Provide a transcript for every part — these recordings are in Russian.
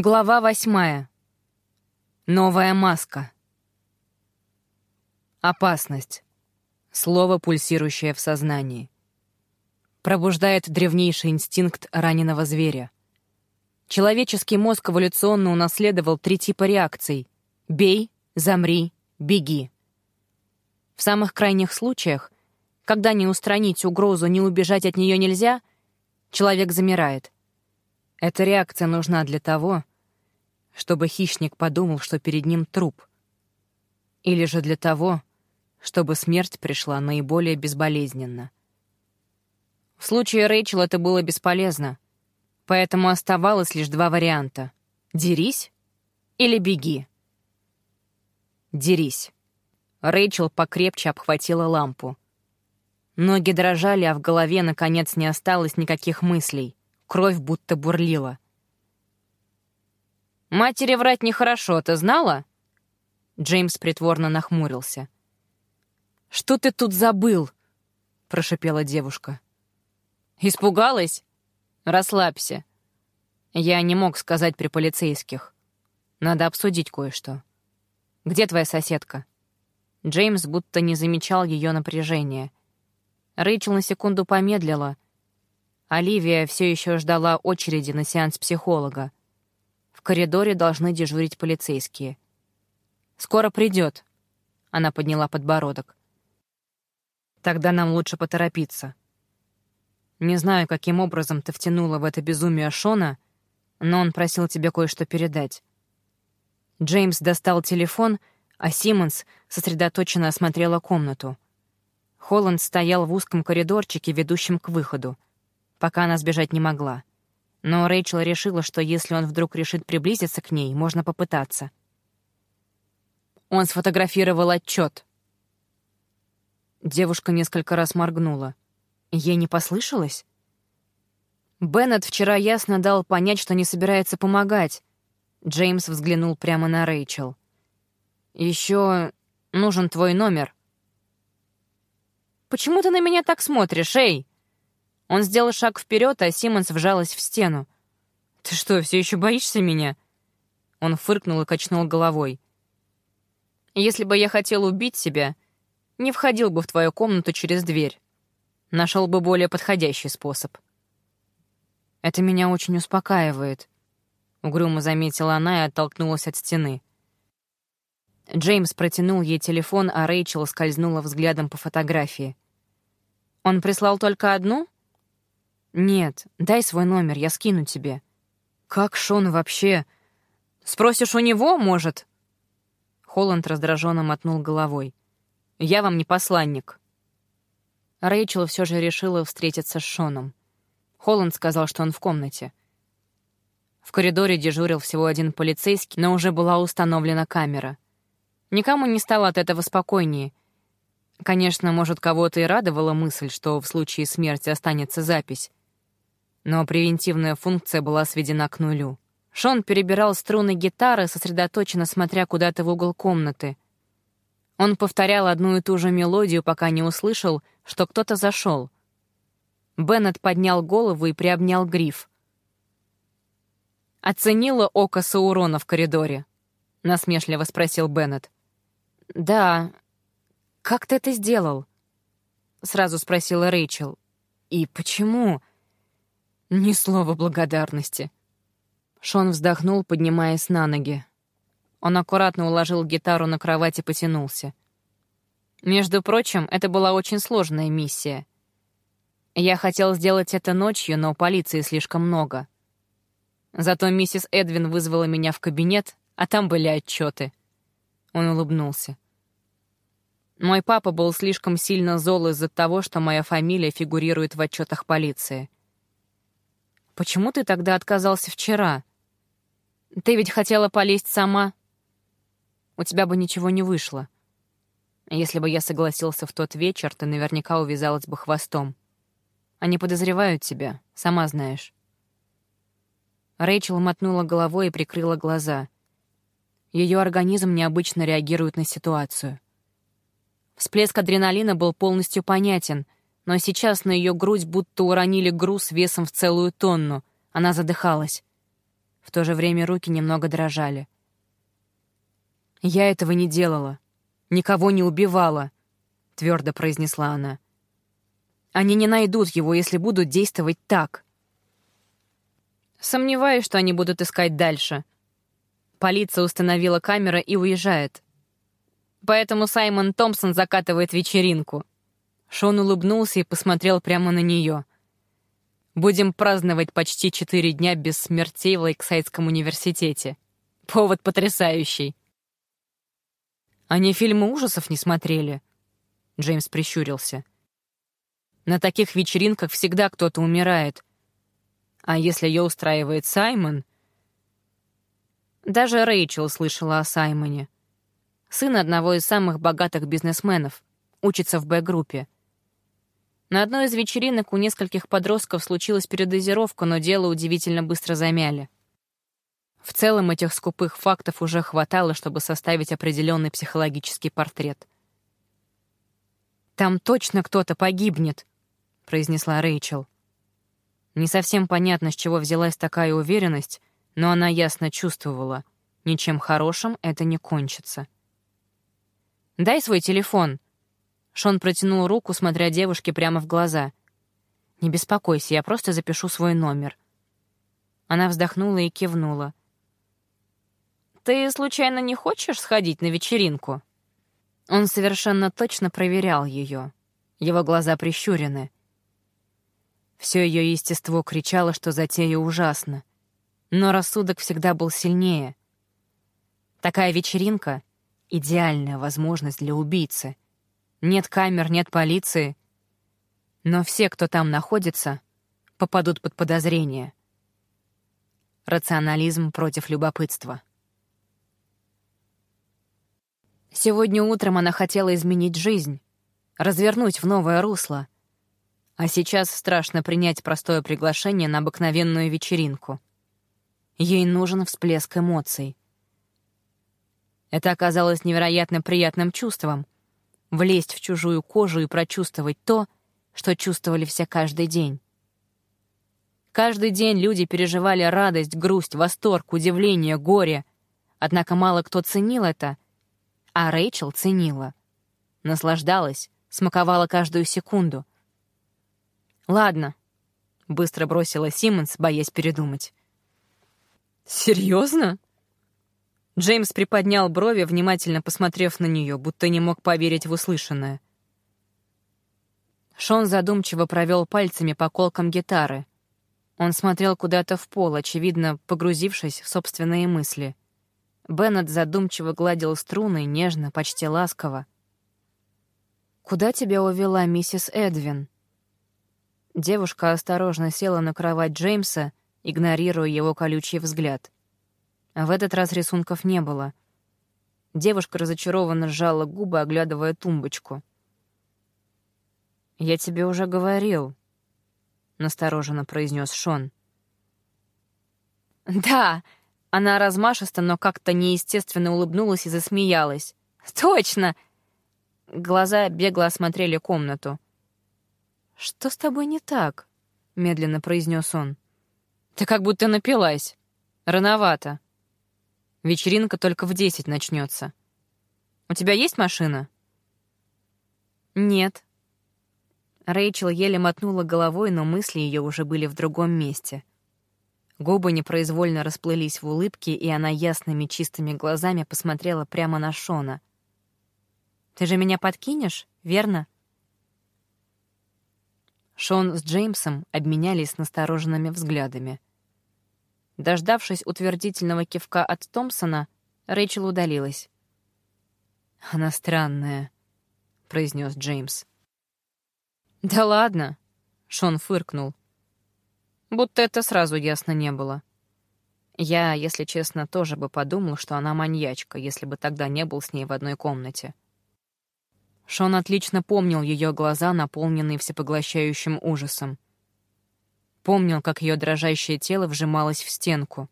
Глава восьмая. Новая маска. Опасность. Слово, пульсирующее в сознании. Пробуждает древнейший инстинкт раненого зверя. Человеческий мозг эволюционно унаследовал три типа реакций — бей, замри, беги. В самых крайних случаях, когда не устранить угрозу, не убежать от нее нельзя, человек замирает — эта реакция нужна для того, чтобы хищник подумал, что перед ним труп. Или же для того, чтобы смерть пришла наиболее безболезненно. В случае Рэйчел это было бесполезно, поэтому оставалось лишь два варианта — «дерись» или «беги». «Дерись». Рэйчел покрепче обхватила лампу. Ноги дрожали, а в голове, наконец, не осталось никаких мыслей. Кровь будто бурлила. «Матери врать нехорошо, ты знала?» Джеймс притворно нахмурился. «Что ты тут забыл?» — прошипела девушка. «Испугалась? Расслабься. Я не мог сказать при полицейских. Надо обсудить кое-что. Где твоя соседка?» Джеймс будто не замечал ее напряжения. Рэйчел на секунду помедлила — Оливия все еще ждала очереди на сеанс психолога. В коридоре должны дежурить полицейские. «Скоро придет», — она подняла подбородок. «Тогда нам лучше поторопиться. Не знаю, каким образом ты втянула в это безумие Шона, но он просил тебе кое-что передать». Джеймс достал телефон, а Симмонс сосредоточенно осмотрела комнату. Холланд стоял в узком коридорчике, ведущем к выходу пока она сбежать не могла. Но Рэйчел решила, что если он вдруг решит приблизиться к ней, можно попытаться. Он сфотографировал отчет. Девушка несколько раз моргнула. Ей не послышалось? Беннет вчера ясно дал понять, что не собирается помогать. Джеймс взглянул прямо на Рэйчел. Еще нужен твой номер. «Почему ты на меня так смотришь, эй?» Он сделал шаг вперед, а Симмонс вжалась в стену. «Ты что, все еще боишься меня?» Он фыркнул и качнул головой. «Если бы я хотел убить себя, не входил бы в твою комнату через дверь. Нашел бы более подходящий способ». «Это меня очень успокаивает», — угрюмо заметила она и оттолкнулась от стены. Джеймс протянул ей телефон, а Рэйчел скользнула взглядом по фотографии. «Он прислал только одну?» «Нет, дай свой номер, я скину тебе». «Как Шон вообще? Спросишь у него, может?» Холланд раздраженно мотнул головой. «Я вам не посланник». Рэйчел все же решила встретиться с Шоном. Холланд сказал, что он в комнате. В коридоре дежурил всего один полицейский, но уже была установлена камера. Никому не стало от этого спокойнее. Конечно, может, кого-то и радовала мысль, что в случае смерти останется запись но превентивная функция была сведена к нулю. Шон перебирал струны гитары, сосредоточенно смотря куда-то в угол комнаты. Он повторял одну и ту же мелодию, пока не услышал, что кто-то зашел. Беннет поднял голову и приобнял гриф. «Оценила око Саурона в коридоре?» — насмешливо спросил Беннет. «Да. Как ты это сделал?» — сразу спросила Рэйчел. «И почему?» Ни слова благодарности. Шон вздохнул, поднимаясь на ноги. Он аккуратно уложил гитару на кровать и потянулся. Между прочим, это была очень сложная миссия. Я хотел сделать это ночью, но полиции слишком много. Зато миссис Эдвин вызвала меня в кабинет, а там были отчеты. Он улыбнулся. Мой папа был слишком сильно зол из-за того, что моя фамилия фигурирует в отчетах полиции. Почему ты тогда отказался вчера? Ты ведь хотела полезть сама. У тебя бы ничего не вышло. Если бы я согласился в тот вечер, ты наверняка увязалась бы хвостом. Они подозревают тебя, сама знаешь. Рэйчел мотнула головой и прикрыла глаза. Ее организм необычно реагирует на ситуацию. Всплеск адреналина был полностью понятен — но сейчас на ее грудь будто уронили груз весом в целую тонну. Она задыхалась. В то же время руки немного дрожали. «Я этого не делала. Никого не убивала», — твердо произнесла она. «Они не найдут его, если будут действовать так». Сомневаюсь, что они будут искать дальше. Полиция установила камеры и уезжает. Поэтому Саймон Томпсон закатывает вечеринку. Шон улыбнулся и посмотрел прямо на нее. Будем праздновать почти четыре дня без смертей в Лейксайдском университете. Повод потрясающий. Они фильмы ужасов не смотрели. Джеймс прищурился. На таких вечеринках всегда кто-то умирает. А если ее устраивает Саймон... Даже Рэйчел слышала о Саймоне. Сын одного из самых богатых бизнесменов, учится в Б-группе. На одной из вечеринок у нескольких подростков случилась передозировка, но дело удивительно быстро замяли. В целом этих скупых фактов уже хватало, чтобы составить определенный психологический портрет. «Там точно кто-то погибнет», — произнесла Рэйчел. Не совсем понятно, с чего взялась такая уверенность, но она ясно чувствовала, ничем хорошим это не кончится. «Дай свой телефон», Шон протянул руку, смотря девушке прямо в глаза. «Не беспокойся, я просто запишу свой номер». Она вздохнула и кивнула. «Ты случайно не хочешь сходить на вечеринку?» Он совершенно точно проверял ее. Его глаза прищурены. Все ее естество кричало, что затея ужасна. Но рассудок всегда был сильнее. Такая вечеринка — идеальная возможность для убийцы — нет камер, нет полиции. Но все, кто там находится, попадут под подозрение. Рационализм против любопытства. Сегодня утром она хотела изменить жизнь, развернуть в новое русло. А сейчас страшно принять простое приглашение на обыкновенную вечеринку. Ей нужен всплеск эмоций. Это оказалось невероятно приятным чувством — влезть в чужую кожу и прочувствовать то, что чувствовали все каждый день. Каждый день люди переживали радость, грусть, восторг, удивление, горе. Однако мало кто ценил это, а Рэйчел ценила. Наслаждалась, смаковала каждую секунду. «Ладно», — быстро бросила Симмонс, боясь передумать. «Серьезно?» Джеймс приподнял брови, внимательно посмотрев на нее, будто не мог поверить в услышанное. Шон задумчиво провел пальцами по колкам гитары. Он смотрел куда-то в пол, очевидно, погрузившись в собственные мысли. Беннет задумчиво гладил струны, нежно, почти ласково. «Куда тебя увела миссис Эдвин?» Девушка осторожно села на кровать Джеймса, игнорируя его колючий взгляд — а в этот раз рисунков не было. Девушка разочарованно сжала губы, оглядывая тумбочку. «Я тебе уже говорил», — настороженно произнес Шон. «Да!» — она размашисто, но как-то неестественно улыбнулась и засмеялась. «Точно!» Глаза бегло осмотрели комнату. «Что с тобой не так?» — медленно произнес он. «Ты как будто напилась. Рановато». Вечеринка только в десять начнется. У тебя есть машина? Нет. Рэйчел еле мотнула головой, но мысли ее уже были в другом месте. Губы непроизвольно расплылись в улыбке, и она ясными чистыми глазами посмотрела прямо на Шона. «Ты же меня подкинешь, верно?» Шон с Джеймсом обменялись настороженными взглядами — Дождавшись утвердительного кивка от Томпсона, Рэйчел удалилась. «Она странная», — произнес Джеймс. «Да ладно», — Шон фыркнул. Будто это сразу ясно не было. Я, если честно, тоже бы подумал, что она маньячка, если бы тогда не был с ней в одной комнате. Шон отлично помнил ее глаза, наполненные всепоглощающим ужасом. Помнил, как ее дрожащее тело вжималось в стенку.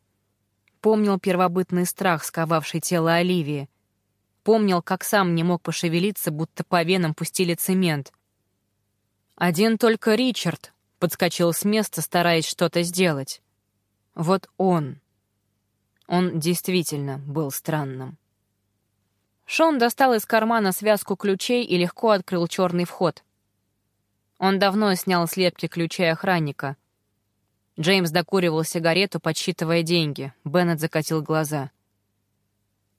Помнил первобытный страх, сковавший тело Оливии. Помнил, как сам не мог пошевелиться, будто по венам пустили цемент. Один только Ричард подскочил с места, стараясь что-то сделать. Вот он, Он действительно был странным. Шон достал из кармана связку ключей и легко открыл черный вход. Он давно снял слепки ключей охранника. Джеймс докуривал сигарету, подсчитывая деньги. Беннет закатил глаза.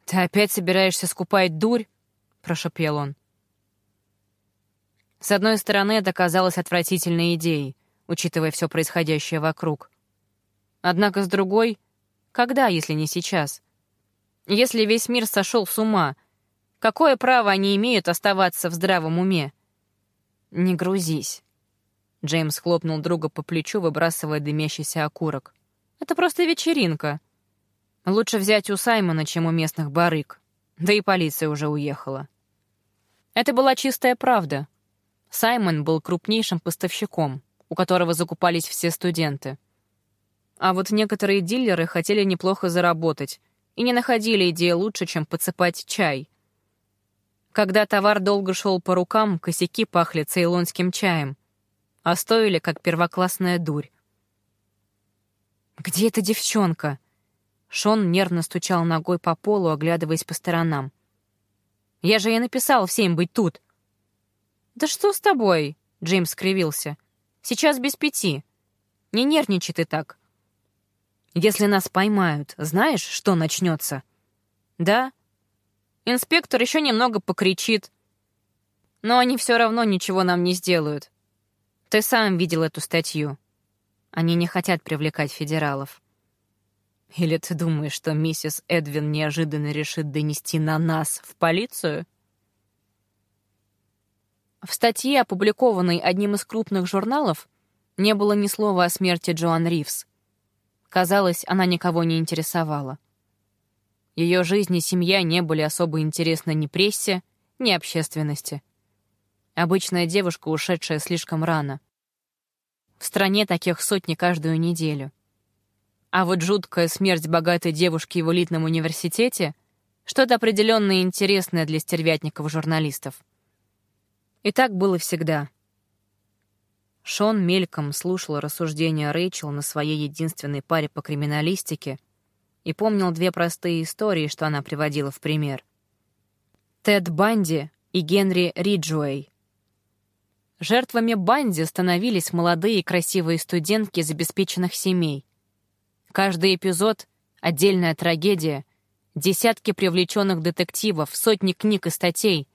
«Ты опять собираешься скупать дурь?» — прошепел он. С одной стороны, это казалось отвратительной идеей, учитывая все происходящее вокруг. Однако с другой, когда, если не сейчас? Если весь мир сошел с ума, какое право они имеют оставаться в здравом уме? Не грузись. Джеймс хлопнул друга по плечу, выбрасывая дымящийся окурок. «Это просто вечеринка. Лучше взять у Саймона, чем у местных барыг. Да и полиция уже уехала». Это была чистая правда. Саймон был крупнейшим поставщиком, у которого закупались все студенты. А вот некоторые дилеры хотели неплохо заработать и не находили идеи лучше, чем подсыпать чай. Когда товар долго шел по рукам, косяки пахли цейлонским чаем, а стоили, как первоклассная дурь. «Где эта девчонка?» Шон нервно стучал ногой по полу, оглядываясь по сторонам. «Я же ей написал всем быть тут!» «Да что с тобой?» — Джеймс скривился. «Сейчас без пяти. Не нервничай ты так. Если нас поймают, знаешь, что начнется? Да? Инспектор еще немного покричит. Но они все равно ничего нам не сделают. Ты сам видел эту статью. Они не хотят привлекать федералов. Или ты думаешь, что миссис Эдвин неожиданно решит донести на нас в полицию? В статье, опубликованной одним из крупных журналов, не было ни слова о смерти Джоан Ривз. Казалось, она никого не интересовала. Ее жизнь и семья не были особо интересны ни прессе, ни общественности. Обычная девушка, ушедшая слишком рано. В стране таких сотни каждую неделю. А вот жуткая смерть богатой девушки в элитном университете — что-то определенно интересное для стервятников-журналистов. И так было всегда — Шон мельком слушал рассуждения Рэйчел на своей единственной паре по криминалистике и помнил две простые истории, что она приводила в пример. Тед Банди и Генри Риджуэй. Жертвами Банди становились молодые и красивые студентки из обеспеченных семей. Каждый эпизод — отдельная трагедия, десятки привлеченных детективов, сотни книг и статей.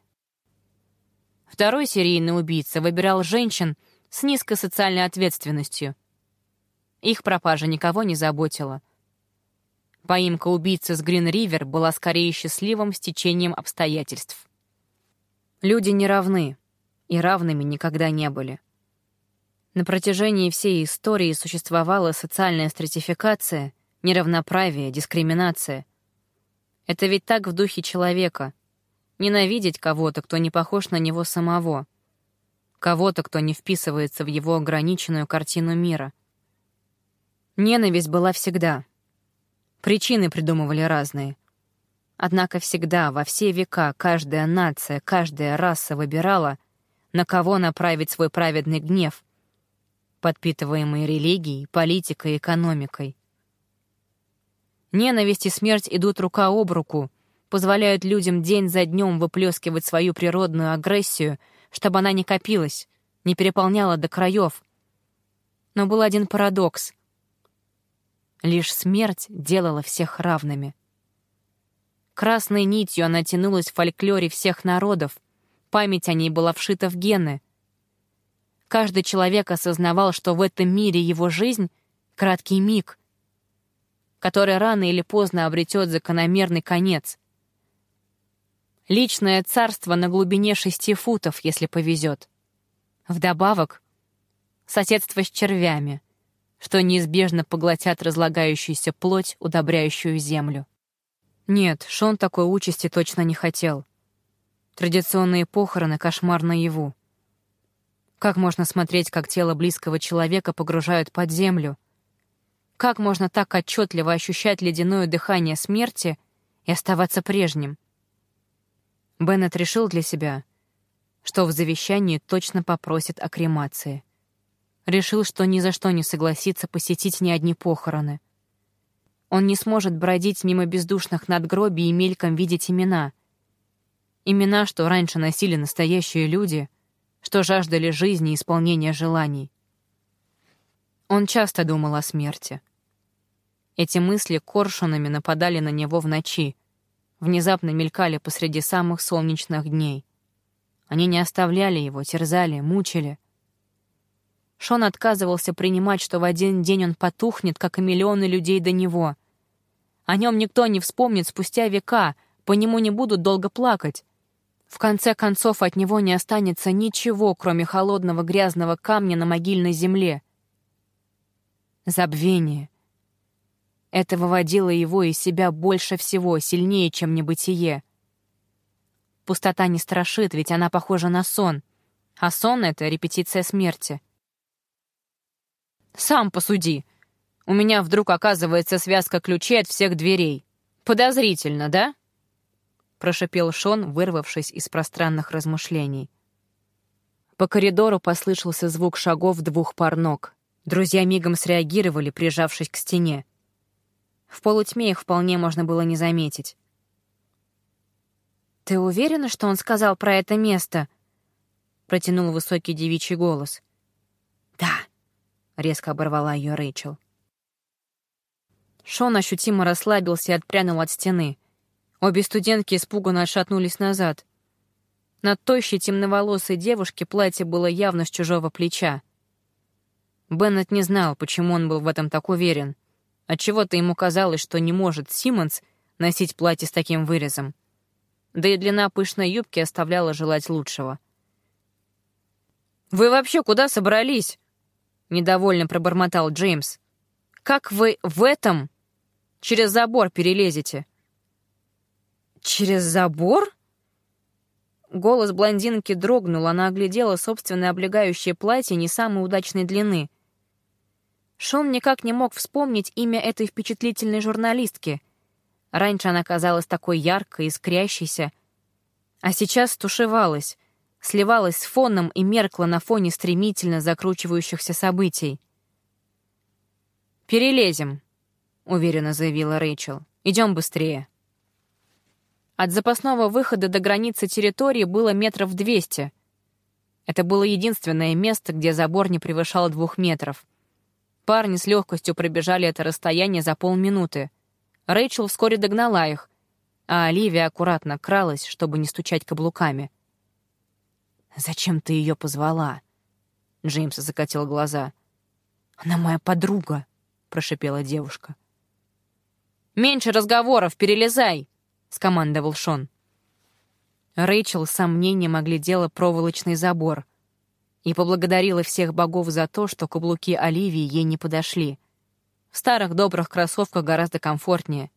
Второй серийный убийца выбирал женщин — с низкой социальной ответственностью. Их пропажа никого не заботила. Поимка убийцы с Грин-Ривер была скорее счастливым стечением обстоятельств. Люди не равны, и равными никогда не были. На протяжении всей истории существовала социальная стратификация, неравноправие, дискриминация. Это ведь так в духе человека — ненавидеть кого-то, кто не похож на него самого — кого-то, кто не вписывается в его ограниченную картину мира. Ненависть была всегда. Причины придумывали разные. Однако всегда, во все века, каждая нация, каждая раса выбирала, на кого направить свой праведный гнев, подпитываемый религией, политикой, экономикой. Ненависть и смерть идут рука об руку, позволяют людям день за днем выплескивать свою природную агрессию — чтобы она не копилась, не переполняла до краев. Но был один парадокс. Лишь смерть делала всех равными. Красной нитью она тянулась в фольклоре всех народов, память о ней была вшита в гены. Каждый человек осознавал, что в этом мире его жизнь — краткий миг, который рано или поздно обретет закономерный конец. Личное царство на глубине шести футов, если повезет. Вдобавок, соседство с червями, что неизбежно поглотят разлагающуюся плоть, удобряющую землю. Нет, Шон такой участи точно не хотел. Традиционные похороны — кошмар наяву. Как можно смотреть, как тело близкого человека погружают под землю? Как можно так отчетливо ощущать ледяное дыхание смерти и оставаться прежним? Беннет решил для себя, что в завещании точно попросит о кремации. Решил, что ни за что не согласится посетить ни одни похороны. Он не сможет бродить мимо бездушных надгробий и мельком видеть имена. Имена, что раньше носили настоящие люди, что жаждали жизни и исполнения желаний. Он часто думал о смерти. Эти мысли коршунами нападали на него в ночи, внезапно мелькали посреди самых солнечных дней. Они не оставляли его, терзали, мучили. Шон отказывался принимать, что в один день он потухнет, как и миллионы людей до него. О нем никто не вспомнит спустя века, по нему не будут долго плакать. В конце концов, от него не останется ничего, кроме холодного грязного камня на могильной земле. Забвение. Это выводило его из себя больше всего, сильнее, чем небытие. Пустота не страшит, ведь она похожа на сон. А сон — это репетиция смерти. «Сам посуди», у меня вдруг оказывается связка ключей от всех дверей. Подозрительно, да?» Прошипел Шон, вырвавшись из пространных размышлений. По коридору послышался звук шагов двух пар ног. Друзья мигом среагировали, прижавшись к стене. В полутьме их вполне можно было не заметить. «Ты уверена, что он сказал про это место?» — протянул высокий девичий голос. «Да», — резко оборвала ее Рэйчел. Шон ощутимо расслабился и отпрянул от стены. Обе студентки испуганно отшатнулись назад. На тощей темноволосой девушке платье было явно с чужого плеча. Беннет не знал, почему он был в этом так уверен. Отчего-то ему казалось, что не может Симмонс носить платье с таким вырезом. Да и длина пышной юбки оставляла желать лучшего. «Вы вообще куда собрались?» — недовольно пробормотал Джеймс. «Как вы в этом Через забор перелезете». «Через забор?» Голос блондинки дрогнул, она оглядела собственное облегающее платье не самой удачной длины. Шон никак не мог вспомнить имя этой впечатлительной журналистки. Раньше она казалась такой яркой, искрящейся, а сейчас стушевалась, сливалась с фоном и меркла на фоне стремительно закручивающихся событий. «Перелезем», — уверенно заявила Рэйчел. «Идем быстрее». От запасного выхода до границы территории было метров двести. Это было единственное место, где забор не превышал двух метров. Парни с легкостью пробежали это расстояние за полминуты. Рэйчел вскоре догнала их, а Оливия аккуратно кралась, чтобы не стучать каблуками. «Зачем ты ее позвала?» Джеймс закатил глаза. «Она моя подруга», — прошипела девушка. «Меньше разговоров, перелезай!» — скомандовал Шон. Рэйчел с сомнением оглядела проволочный забор и поблагодарила всех богов за то, что каблуки Оливии ей не подошли. В старых добрых кроссовках гораздо комфортнее.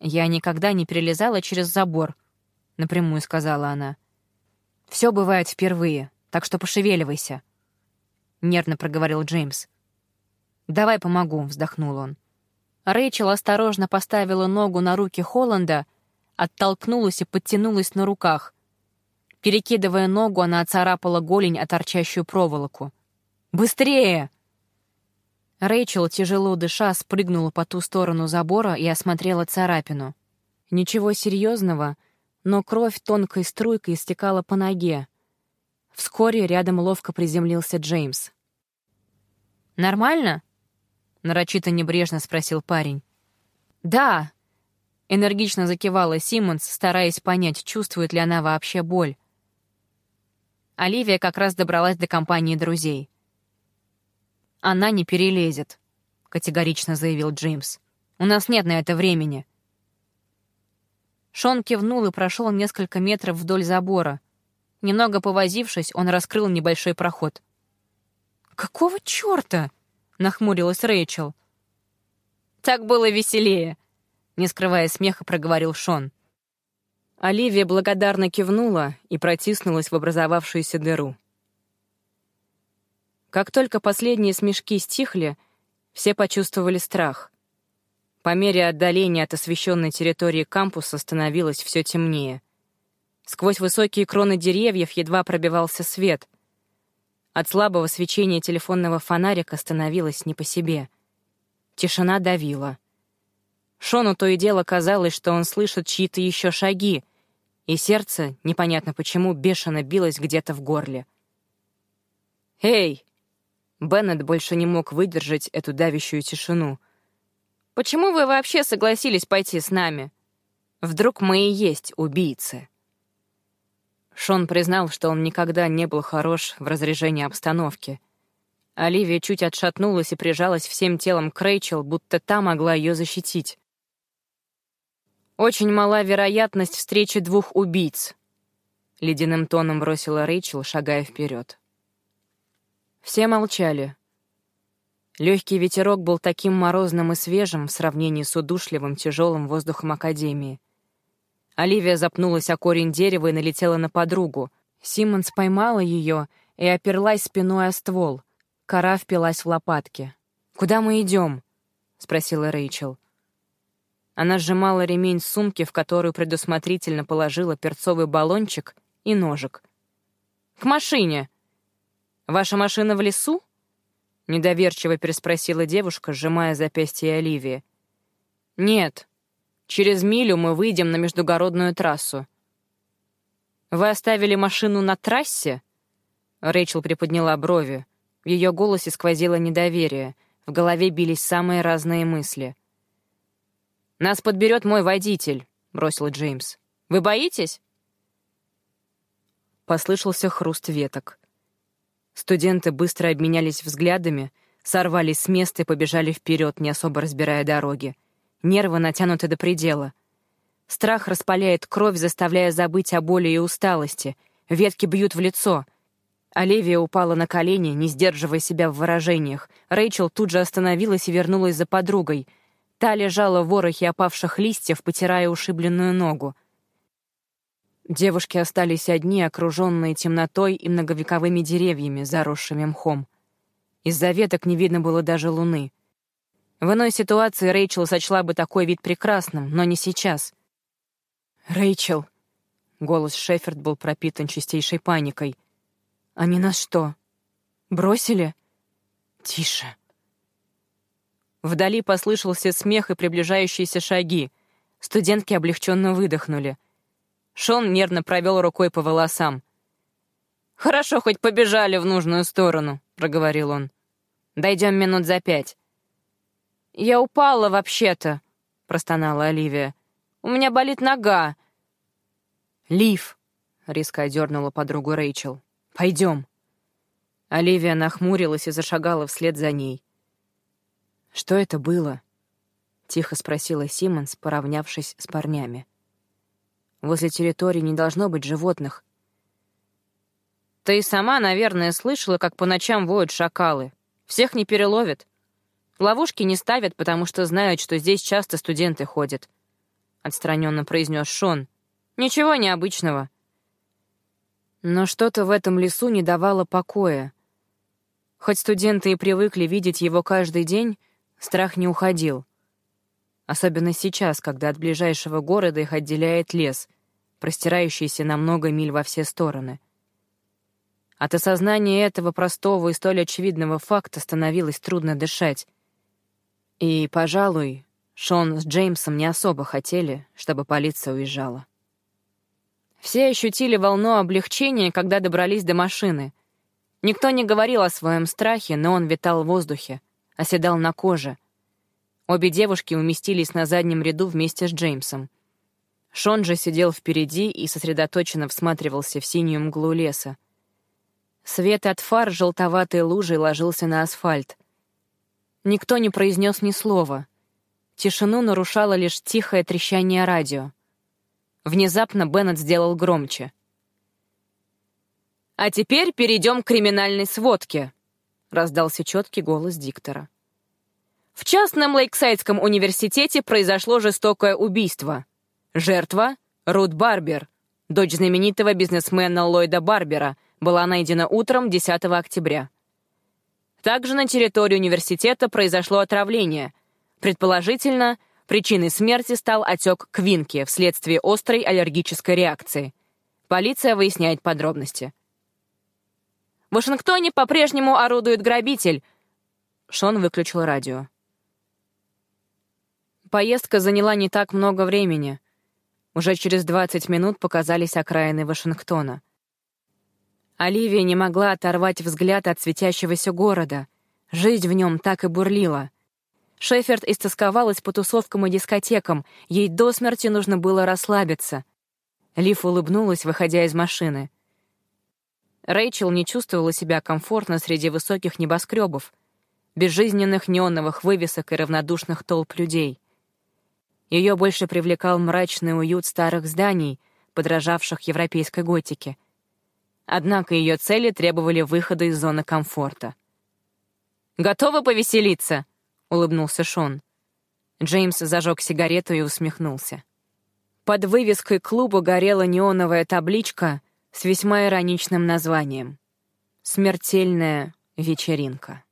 «Я никогда не перелезала через забор», — напрямую сказала она. «Все бывает впервые, так что пошевеливайся», — нервно проговорил Джеймс. «Давай помогу», — вздохнул он. Рэйчел осторожно поставила ногу на руки Холланда, оттолкнулась и подтянулась на руках. Перекидывая ногу, она оцарапала голень о торчащую проволоку. «Быстрее!» Рэйчел, тяжело дыша, спрыгнула по ту сторону забора и осмотрела царапину. Ничего серьезного, но кровь тонкой струйкой стекала по ноге. Вскоре рядом ловко приземлился Джеймс. «Нормально?» — нарочито небрежно спросил парень. «Да!» — энергично закивала Симмонс, стараясь понять, чувствует ли она вообще боль. Оливия как раз добралась до компании друзей. «Она не перелезет», — категорично заявил Джеймс. «У нас нет на это времени». Шон кивнул и прошел несколько метров вдоль забора. Немного повозившись, он раскрыл небольшой проход. «Какого чёрта?» Нахмурилась Рэйчел. «Так было веселее», — не скрывая смеха, проговорил Шон. Оливия благодарно кивнула и протиснулась в образовавшуюся дыру. Как только последние смешки стихли, все почувствовали страх. По мере отдаления от освещенной территории кампуса становилось все темнее. Сквозь высокие кроны деревьев едва пробивался свет — от слабого свечения телефонного фонарика становилось не по себе. Тишина давила. Шону то и дело казалось, что он слышит чьи-то еще шаги, и сердце, непонятно почему, бешено билось где-то в горле. «Эй!» Беннет больше не мог выдержать эту давящую тишину. «Почему вы вообще согласились пойти с нами? Вдруг мы и есть убийцы?» Шон признал, что он никогда не был хорош в разряжении обстановки. Оливия чуть отшатнулась и прижалась всем телом к Рэйчел, будто та могла ее защитить. «Очень мала вероятность встречи двух убийц», — ледяным тоном бросила Рэйчел, шагая вперед. Все молчали. Легкий ветерок был таким морозным и свежим в сравнении с удушливым, тяжелым воздухом Академии. Оливия запнулась о корень дерева и налетела на подругу. Симмонс поймала ее и оперлась спиной о ствол. Кора впилась в лопатки. «Куда мы идем?» — спросила Рэйчел. Она сжимала ремень сумки, в которую предусмотрительно положила перцовый баллончик и ножик. «К машине!» «Ваша машина в лесу?» — недоверчиво переспросила девушка, сжимая запястье Оливии. «Нет. Через милю мы выйдем на междугородную трассу». «Вы оставили машину на трассе?» Рэйчел приподняла брови. В ее голосе сквозило недоверие, в голове бились самые разные мысли. «Нас подберет мой водитель», — бросил Джеймс. «Вы боитесь?» Послышался хруст веток. Студенты быстро обменялись взглядами, сорвались с места и побежали вперед, не особо разбирая дороги. Нервы натянуты до предела. Страх распаляет кровь, заставляя забыть о боли и усталости. Ветки бьют в лицо. Оливия упала на колени, не сдерживая себя в выражениях. Рэйчел тут же остановилась и вернулась за подругой. Та лежала в ворохе опавших листьев, потирая ушибленную ногу. Девушки остались одни, окруженные темнотой и многовековыми деревьями, заросшими мхом. Из-за веток не видно было даже луны. В иной ситуации Рэйчел сочла бы такой вид прекрасным, но не сейчас. «Рэйчел!» — голос Шеферд был пропитан чистейшей паникой. «Они нас что, бросили?» «Тише!» Вдали послышался смех и приближающиеся шаги. Студентки облегченно выдохнули — Шон нервно провел рукой по волосам. «Хорошо, хоть побежали в нужную сторону», — проговорил он. «Дойдем минут за пять». «Я упала вообще-то», — простонала Оливия. «У меня болит нога». «Лив», — резко одернула подругу Рэйчел. «Пойдем». Оливия нахмурилась и зашагала вслед за ней. «Что это было?» — тихо спросила Симмонс, поравнявшись с парнями. Возле территории не должно быть животных. Ты сама, наверное, слышала, как по ночам воют шакалы. Всех не переловят. Ловушки не ставят, потому что знают, что здесь часто студенты ходят. Отстраненно произнес Шон. Ничего необычного. Но что-то в этом лесу не давало покоя. Хоть студенты и привыкли видеть его каждый день, страх не уходил особенно сейчас, когда от ближайшего города их отделяет лес, простирающийся на много миль во все стороны. От осознания этого простого и столь очевидного факта становилось трудно дышать. И, пожалуй, Шон с Джеймсом не особо хотели, чтобы полиция уезжала. Все ощутили волну облегчения, когда добрались до машины. Никто не говорил о своем страхе, но он витал в воздухе, оседал на коже — Обе девушки уместились на заднем ряду вместе с Джеймсом. Шон же сидел впереди и сосредоточенно всматривался в синюю мглу леса. Свет от фар желтоватой лужей ложился на асфальт. Никто не произнес ни слова. Тишину нарушало лишь тихое трещание радио. Внезапно Беннет сделал громче. «А теперь перейдем к криминальной сводке», — раздался четкий голос диктора. В частном Лейксайдском университете произошло жестокое убийство. Жертва — Рут Барбер, дочь знаменитого бизнесмена Ллойда Барбера, была найдена утром 10 октября. Также на территории университета произошло отравление. Предположительно, причиной смерти стал отек квинки вследствие острой аллергической реакции. Полиция выясняет подробности. В Вашингтоне по-прежнему орудует грабитель. Шон выключил радио. Поездка заняла не так много времени. Уже через 20 минут показались окраины Вашингтона. Оливия не могла оторвать взгляд от светящегося города. Жизнь в нем так и бурлила. Шеферд истосковалась по тусовкам и дискотекам, ей до смерти нужно было расслабиться. Лив улыбнулась, выходя из машины. Рэйчел не чувствовала себя комфортно среди высоких небоскребов, безжизненных неоновых вывесок и равнодушных толп людей. Ее больше привлекал мрачный уют старых зданий, подражавших европейской готике. Однако ее цели требовали выхода из зоны комфорта. «Готова повеселиться?» — улыбнулся Шон. Джеймс зажег сигарету и усмехнулся. Под вывеской клуба горела неоновая табличка с весьма ироничным названием «Смертельная вечеринка».